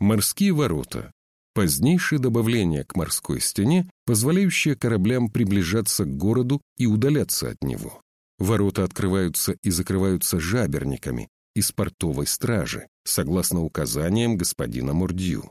Морские ворота. Позднейшее добавление к морской стене, позволяющее кораблям приближаться к городу и удаляться от него. Ворота открываются и закрываются жаберниками из портовой стражи, согласно указаниям господина Мурдью.